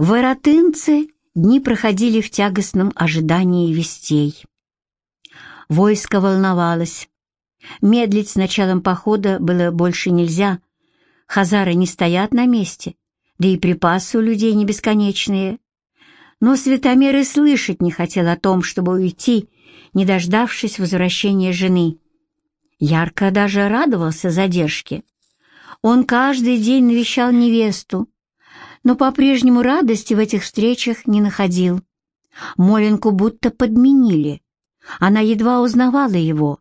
В Эротынце дни проходили в тягостном ожидании вестей. Войско волновалось. Медлить с началом похода было больше нельзя. Хазары не стоят на месте, да и припасы у людей не бесконечные. Но Светомер и слышать не хотел о том, чтобы уйти, не дождавшись возвращения жены. Ярко даже радовался задержке. Он каждый день навещал невесту, но по-прежнему радости в этих встречах не находил. Моленку будто подменили. Она едва узнавала его,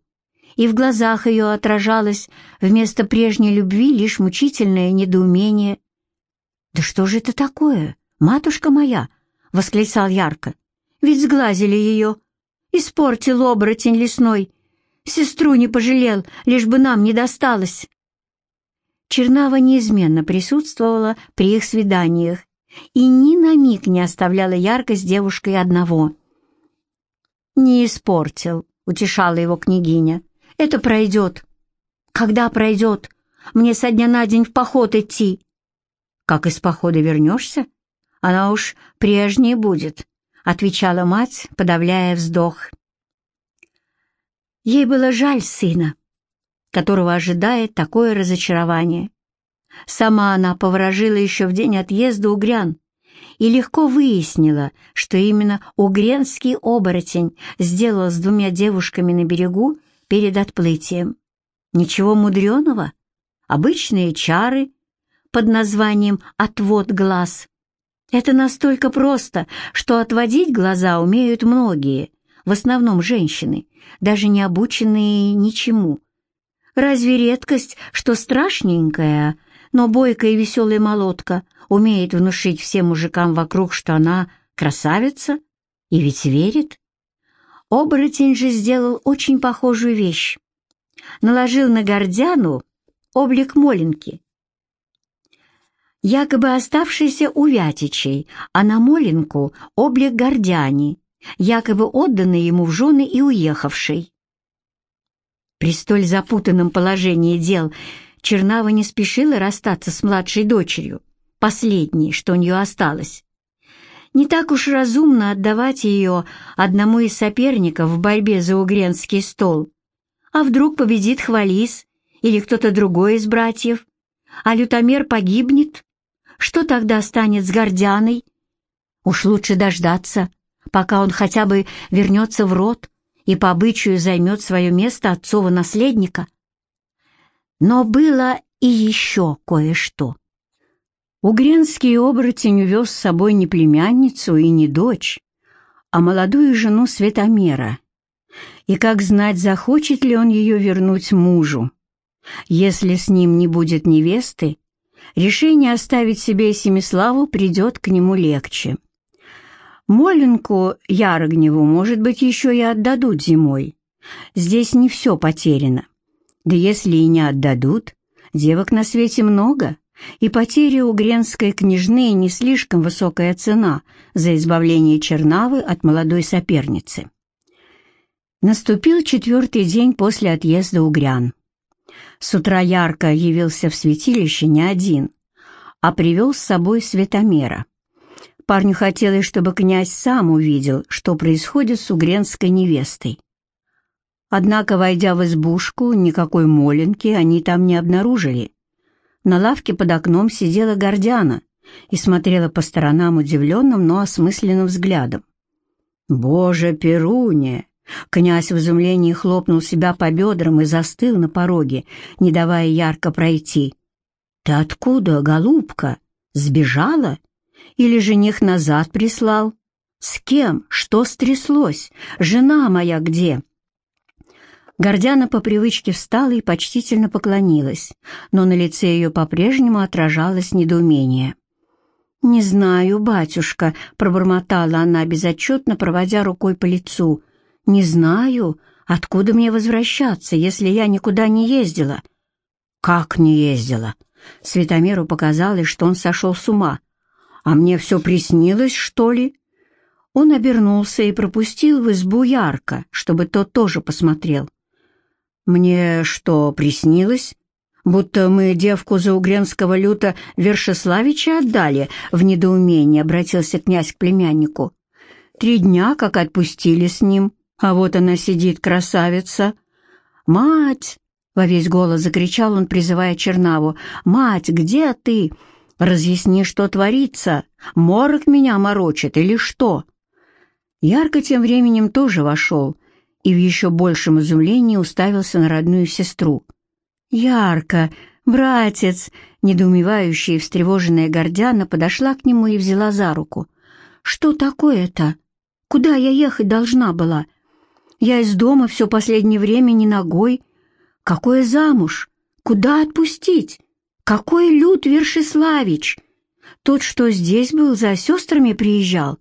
и в глазах ее отражалось вместо прежней любви лишь мучительное недоумение. «Да что же это такое, матушка моя?» — восклицал ярко. «Ведь сглазили ее. Испортил оборотень лесной. Сестру не пожалел, лишь бы нам не досталось». Чернава неизменно присутствовала при их свиданиях и ни на миг не оставляла ярко с девушкой одного. «Не испортил», — утешала его княгиня. «Это пройдет». «Когда пройдет? Мне со дня на день в поход идти». «Как из похода вернешься? Она уж прежней будет», — отвечала мать, подавляя вздох. Ей было жаль сына, которого ожидает такое разочарование. Сама она поворожила еще в день отъезда Угрян и легко выяснила, что именно угренский оборотень сделал с двумя девушками на берегу перед отплытием. Ничего мудреного, обычные чары под названием «отвод глаз». Это настолько просто, что отводить глаза умеют многие, в основном женщины, даже не обученные ничему. Разве редкость, что страшненькая, но бойкая и веселая молотка умеет внушить всем мужикам вокруг, что она красавица, и ведь верит? Оборотень же сделал очень похожую вещь. Наложил на Гордяну облик Моленки, якобы оставшийся у Вятичей, а на Моленку облик Гордяни, якобы отданный ему в жены и уехавший. При столь запутанном положении дел Чернава не спешила расстаться с младшей дочерью, последней, что у нее осталось. Не так уж разумно отдавать ее одному из соперников в борьбе за угренский стол. А вдруг победит Хвалис или кто-то другой из братьев, а лютомер погибнет? Что тогда станет с Гордяной? Уж лучше дождаться, пока он хотя бы вернется в рот и по обычаю займет свое место отцова наследника. Но было и еще кое-что. Угренский оборотень увез с собой не племянницу и не дочь, а молодую жену Светомера. И как знать, захочет ли он ее вернуть мужу. Если с ним не будет невесты, решение оставить себе Семиславу придет к нему легче. Моленку Ярогневу, может быть, еще и отдадут зимой. Здесь не все потеряно. Да если и не отдадут, девок на свете много, и потеря у гренской княжны не слишком высокая цена за избавление Чернавы от молодой соперницы. Наступил четвертый день после отъезда Угрян. С утра ярко явился в святилище не один, а привел с собой светомера. Парню хотелось, чтобы князь сам увидел, что происходит с угренской невестой. Однако, войдя в избушку, никакой моленки они там не обнаружили. На лавке под окном сидела Гордяна и смотрела по сторонам удивленным, но осмысленным взглядом. «Боже, Перуния!» Князь в изумлении хлопнул себя по бедрам и застыл на пороге, не давая ярко пройти. «Ты откуда, голубка? Сбежала?» Или жених назад прислал? С кем? Что стряслось? Жена моя где?» Гордяна по привычке встала и почтительно поклонилась, но на лице ее по-прежнему отражалось недоумение. «Не знаю, батюшка», — пробормотала она, безотчетно проводя рукой по лицу. «Не знаю, откуда мне возвращаться, если я никуда не ездила?» «Как не ездила?» Светомеру показалось, что он сошел с ума. «А мне все приснилось, что ли?» Он обернулся и пропустил в избу ярко, чтобы тот тоже посмотрел. «Мне что, приснилось? будто мы девку за угренского люта Вершеславича отдали, в недоумении обратился князь к племяннику. Три дня, как отпустили с ним, а вот она сидит, красавица. «Мать!» — во весь голос закричал он, призывая Чернаву. «Мать, где ты? Разъясни, что творится. Морок меня морочит или что?» Ярко тем временем тоже вошел и в еще большем изумлении уставился на родную сестру. «Ярко! Братец!» Недоумевающая и встревоженная Гордяна подошла к нему и взяла за руку. «Что такое-то? Куда я ехать должна была? Я из дома все последнее время не ногой. Какое замуж? Куда отпустить? Какой Люд Вершиславич? Тот, что здесь был, за сестрами приезжал.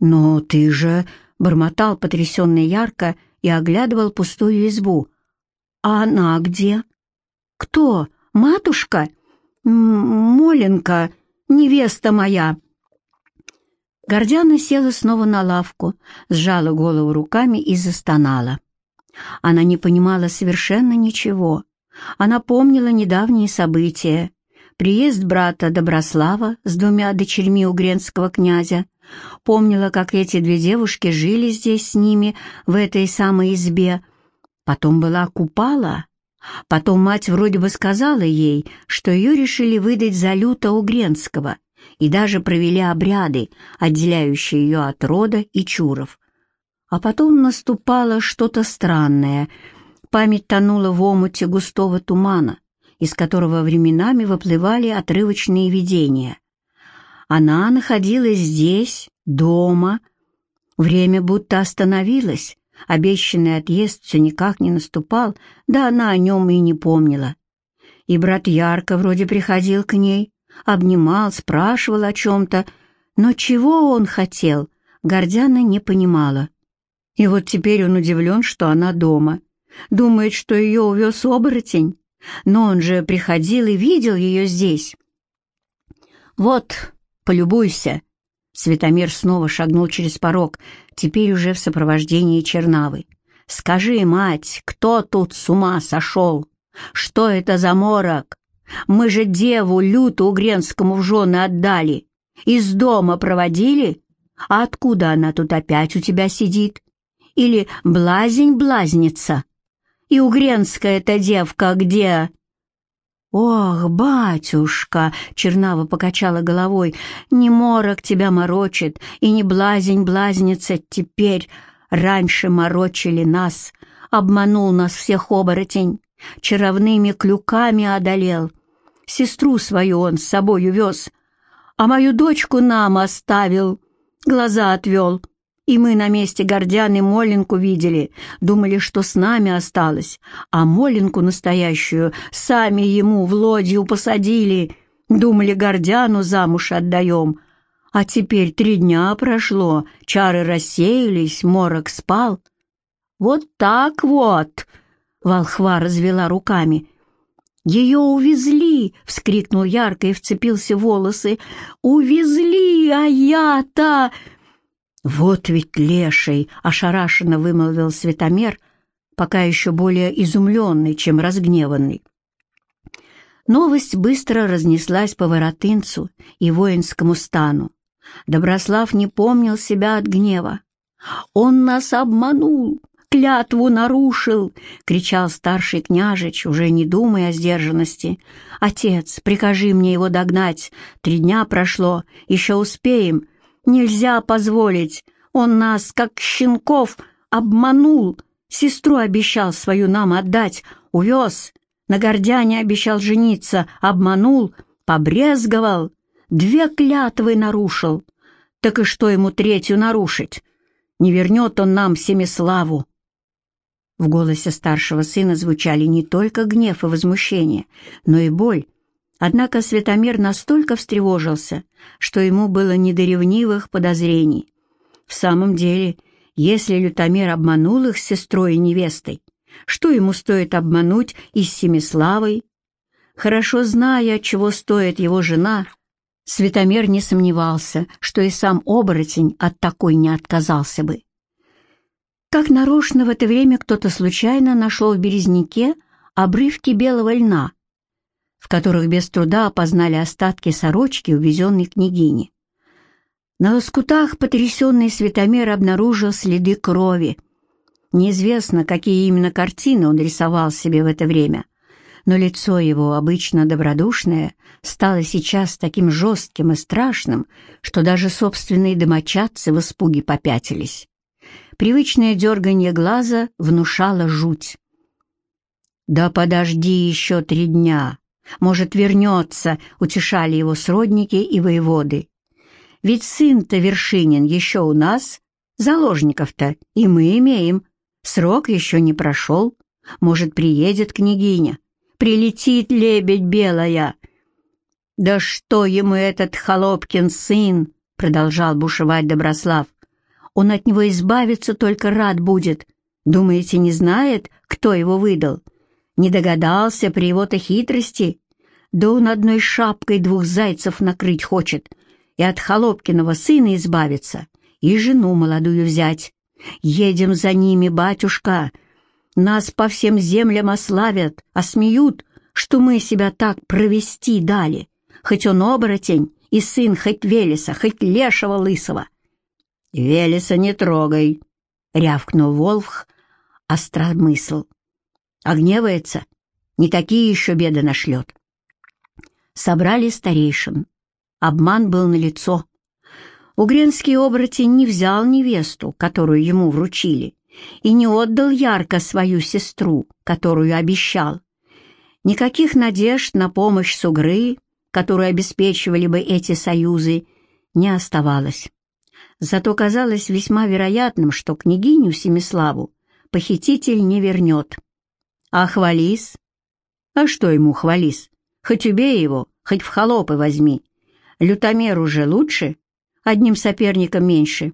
Но ты же...» — бормотал потрясенный ярко и оглядывал пустую избу. «А она где?» «Кто? Матушка? Моленка, невеста моя!» Гордяна села снова на лавку, сжала голову руками и застонала. Она не понимала совершенно ничего. Она помнила недавние события. Приезд брата Доброслава с двумя дочерьми угренского князя. Помнила, как эти две девушки жили здесь с ними, в этой самой избе. Потом была Купала, Потом мать вроде бы сказала ей, что ее решили выдать за люто Угренского и даже провели обряды, отделяющие ее от рода и чуров. А потом наступало что-то странное. Память тонула в омуте густого тумана, из которого временами выплывали отрывочные видения. Она находилась здесь, дома. Время будто остановилось, Обещанный отъезд все никак не наступал, да она о нем и не помнила. И брат Ярко вроде приходил к ней, обнимал, спрашивал о чем-то, но чего он хотел, Гордяна не понимала. И вот теперь он удивлен, что она дома. Думает, что ее увез оборотень, но он же приходил и видел ее здесь. «Вот, полюбуйся», Светомир снова шагнул через порог, теперь уже в сопровождении Чернавы. «Скажи, мать, кто тут с ума сошел? Что это за морок? Мы же деву люту угренскому в жены отдали. Из дома проводили? А откуда она тут опять у тебя сидит? Или блазень-блазница? И угренская эта девка где?» «Ох, батюшка!» — Чернава покачала головой. «Не морок тебя морочит, и не блазень блазница теперь. Раньше морочили нас, обманул нас всех оборотень, чаровными клюками одолел. Сестру свою он с собой увез, а мою дочку нам оставил, глаза отвел. И мы на месте Гордяны Моленку видели, думали, что с нами осталось, а Моленку настоящую сами ему в лодью посадили, думали, Гордяну замуж отдаем. А теперь три дня прошло, чары рассеялись, морок спал. Вот так вот, волхва развела руками. «Ее увезли!» — вскрикнул ярко и вцепился в волосы. «Увезли, а я-то...» «Вот ведь леший!» — ошарашенно вымолвил Светомер, пока еще более изумленный, чем разгневанный. Новость быстро разнеслась по воротынцу и воинскому стану. Доброслав не помнил себя от гнева. «Он нас обманул, клятву нарушил!» — кричал старший княжич, уже не думая о сдержанности. «Отец, прикажи мне его догнать. Три дня прошло, еще успеем. Нельзя позволить. Он нас, как щенков, обманул. Сестру обещал свою нам отдать, увез. На Гордяне обещал жениться, обманул, побрезговал. Две клятвы нарушил. Так и что ему третью нарушить? Не вернет он нам Семиславу. В голосе старшего сына звучали не только гнев и возмущение, но и боль, Однако Светомир настолько встревожился, что ему было не до ревнивых подозрений. В самом деле, если Лютомир обманул их с сестрой и невестой, что ему стоит обмануть и с Семиславой? Хорошо зная, чего стоит его жена, Светомир не сомневался, что и сам оборотень от такой не отказался бы. Как нарочно в это время кто-то случайно нашел в березняке обрывки белого льна — в которых без труда опознали остатки сорочки, увезенной княгини. На лоскутах потрясенный светомер обнаружил следы крови. Неизвестно, какие именно картины он рисовал себе в это время, но лицо его, обычно добродушное, стало сейчас таким жестким и страшным, что даже собственные домочадцы в испуге попятились. Привычное дергание глаза внушало жуть. «Да подожди еще три дня, может, вернется», — утешали его сродники и воеводы. Ведь сын-то Вершинин еще у нас, заложников-то и мы имеем. Срок еще не прошел. Может, приедет княгиня. Прилетит лебедь белая. «Да что ему этот Холопкин сын?» — продолжал бушевать Доброслав. «Он от него избавиться только рад будет. Думаете, не знает, кто его выдал? Не догадался при его-то хитрости? Да он одной шапкой двух зайцев накрыть хочет и от Холопкиного сына избавиться, и жену молодую взять. Едем за ними, батюшка. Нас по всем землям ославят, осмеют, что мы себя так провести дали, хоть он оборотень и сын хоть Велеса, хоть Лешего Лысого. «Велеса не трогай», — рявкнул Волфх, остромысл. «Огневается, не такие еще беды нашлет». Собрали старейшин, Обман был налицо. Угренский оборотень не взял невесту, которую ему вручили, и не отдал ярко свою сестру, которую обещал. Никаких надежд на помощь Сугры, которую обеспечивали бы эти союзы, не оставалось. Зато казалось весьма вероятным, что княгиню Семиславу похититель не вернет. А хвалис? А что ему хвалис? Хоть убей его, хоть в холопы возьми. Лютомер уже лучше, одним соперником меньше.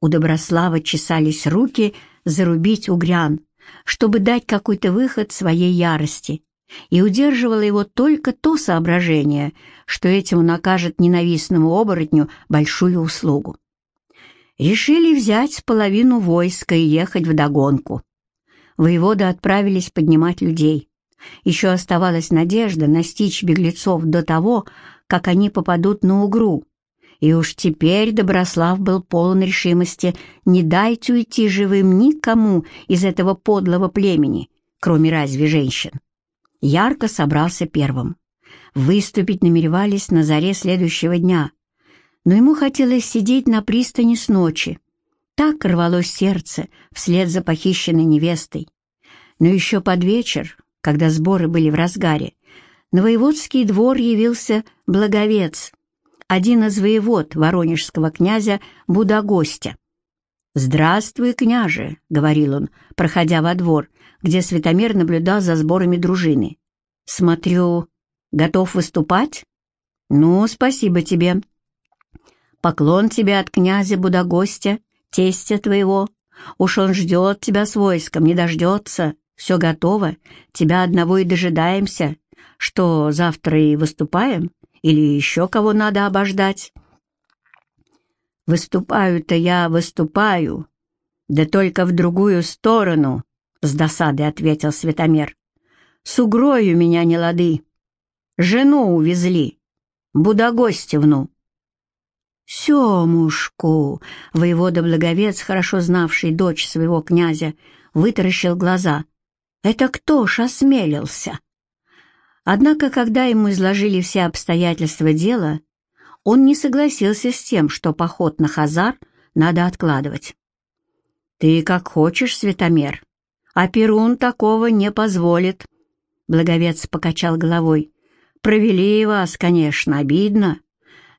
У Доброслава чесались руки зарубить угрян, чтобы дать какой-то выход своей ярости, и удерживало его только то соображение, что этим он окажет ненавистному оборотню большую услугу. Решили взять половину войска и ехать вдогонку. Воеводы отправились поднимать людей. Еще оставалась надежда настичь беглецов до того, как они попадут на Угру. И уж теперь Доброслав был полон решимости не дать уйти живым никому из этого подлого племени, кроме разве женщин. Ярко собрался первым. Выступить намеревались на заре следующего дня, но ему хотелось сидеть на пристани с ночи. Так рвалось сердце вслед за похищенной невестой. Но еще под вечер, когда сборы были в разгаре, на воеводский двор явился Благовец, один из воевод воронежского князя Будагостя. «Здравствуй, княже», — говорил он, проходя во двор, где Светомир наблюдал за сборами дружины. «Смотрю, готов выступать? Ну, спасибо тебе. Поклон тебе от князя Будагостя, тестя твоего. Уж он ждет тебя с войском, не дождется. Все готово, тебя одного и дожидаемся. Что, завтра и выступаем? Или еще кого надо обождать? Выступаю-то я выступаю, да только в другую сторону, — с досадой ответил Светомер. С угрою меня не лады. Жену увезли, Будогостевну. «Семушку!» — воевода Благовец, хорошо знавший дочь своего князя, вытаращил глаза. «Это кто ж осмелился?» Однако, когда ему изложили все обстоятельства дела, он не согласился с тем, что поход на Хазар надо откладывать. «Ты как хочешь, Светомер, а Перун такого не позволит», — Благовец покачал головой. «Провели вас, конечно, обидно,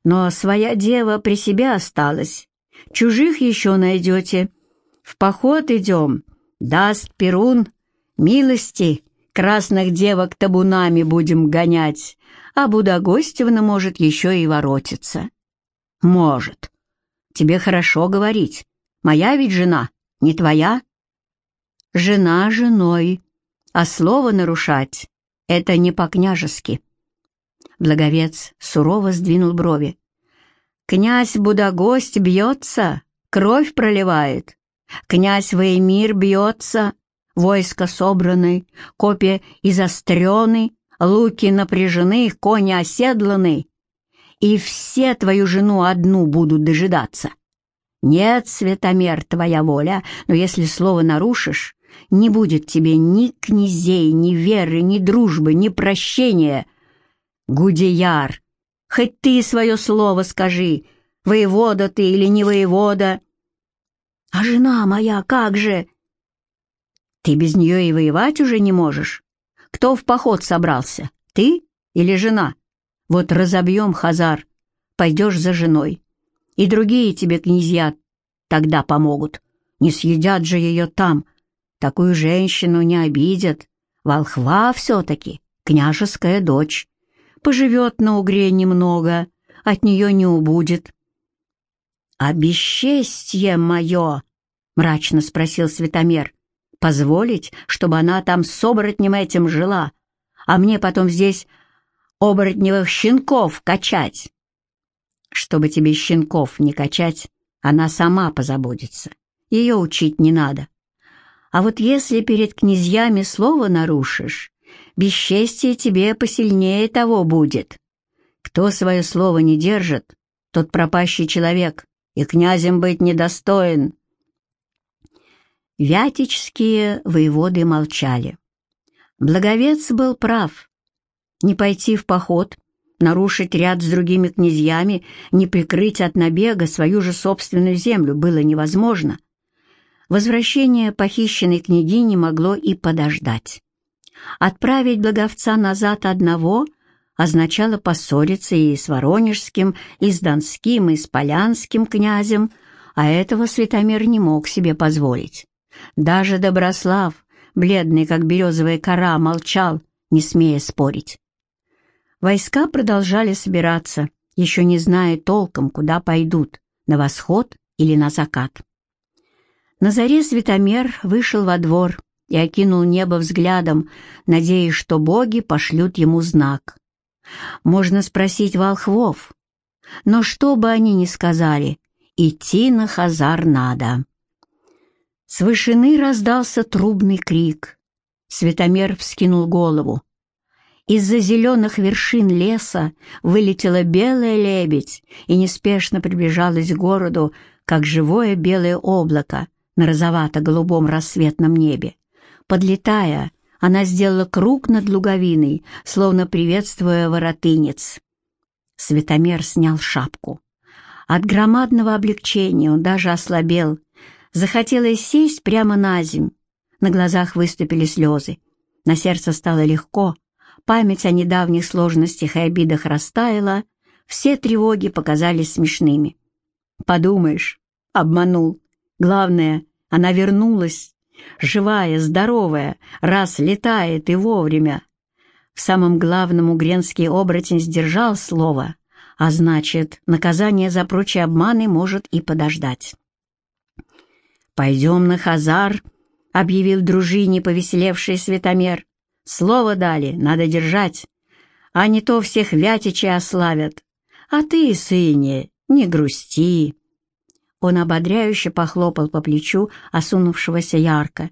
но своя дева при себе осталась. Чужих еще найдете. В поход идем, даст Перун милости Красных девок табунами будем гонять, а Будагостевна может еще и воротиться. Может. Тебе хорошо говорить. Моя ведь жена, не твоя? Жена женой, а слово нарушать — это не по-княжески. Благовец сурово сдвинул брови. Князь Будагость бьется, кровь проливает. Князь Веймир бьется, войско собраны, копья изострены, луки напряжены, кони оседланы, и все твою жену одну будут дожидаться. Нет, Светомер, твоя воля, но если слово нарушишь, не будет тебе ни князей, ни веры, ни дружбы, ни прощения. Гудеяр, хоть ты свое слово скажи, воевода ты или не воевода. А жена моя, как же? Ты без нее и воевать уже не можешь. Кто в поход собрался, ты или жена? Вот разобьем Хазар, пойдешь за женой. И другие тебе князья тогда помогут. Не съедят же ее там. Такую женщину не обидят. Волхва все-таки, княжеская дочь. Поживет на угре немного, от нее не убудет. «А бесчестье мое?» — мрачно спросил Светомер. «Позволить, чтобы она там с оборотнем этим жила, а мне потом здесь оборотневых щенков качать?» «Чтобы тебе щенков не качать, она сама позаботится. Ее учить не надо. А вот если перед князьями слово нарушишь, бесчестие тебе посильнее того будет. Кто свое слово не держит, тот пропащий человек, и князем быть недостоин. Вятические воеводы молчали. Благовец был прав. Не пойти в поход, нарушить ряд с другими князьями, не прикрыть от набега свою же собственную землю было невозможно. Возвращение похищенной княгини могло и подождать. Отправить благовца назад одного — означало поссориться и с Воронежским, и с Донским, и с Полянским князем, а этого Светомир не мог себе позволить. Даже Доброслав, бледный как березовая кора, молчал, не смея спорить. Войска продолжали собираться, еще не зная толком, куда пойдут, на восход или на закат. На заре Светомер вышел во двор и окинул небо взглядом, надеясь, что боги пошлют ему знак. Можно спросить волхвов, но что бы они ни сказали, идти на Хазар надо. С вышины раздался трубный крик. Светомер вскинул голову. Из-за зеленых вершин леса вылетела белая лебедь и неспешно приближалась к городу, как живое белое облако на розовато-голубом рассветном небе. Подлетая, она сделала круг над луговиной, словно приветствуя воротынец. Светомер снял шапку. От громадного облегчения он даже ослабел. Захотелось сесть прямо на земь. На глазах выступили слезы. На сердце стало легко. Память о недавних сложностях и обидах растаяла. Все тревоги показались смешными. Подумаешь, обманул. Главное, она вернулась, живая, здоровая, раз летает и вовремя. В самом главном угренский оборотень сдержал слово, а значит, наказание за прочие обманы может и подождать. «Пойдем на Хазар», — объявил дружине повеселевший светомер. «Слово дали, надо держать, а не то всех вятичей ославят. А ты, сыне, не грусти». Он ободряюще похлопал по плечу осунувшегося ярко.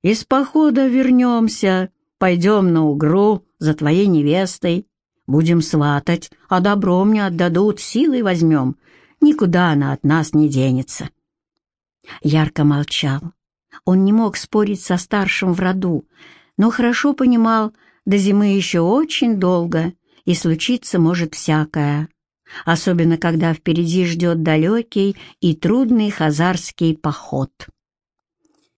«Из похода вернемся, пойдем на угру за твоей невестой. Будем сватать, а добром не отдадут, силой возьмем. Никуда она от нас не денется». Ярко молчал. Он не мог спорить со старшим в роду, но хорошо понимал, до зимы еще очень долго, и случиться может всякое особенно когда впереди ждет далекий и трудный хазарский поход.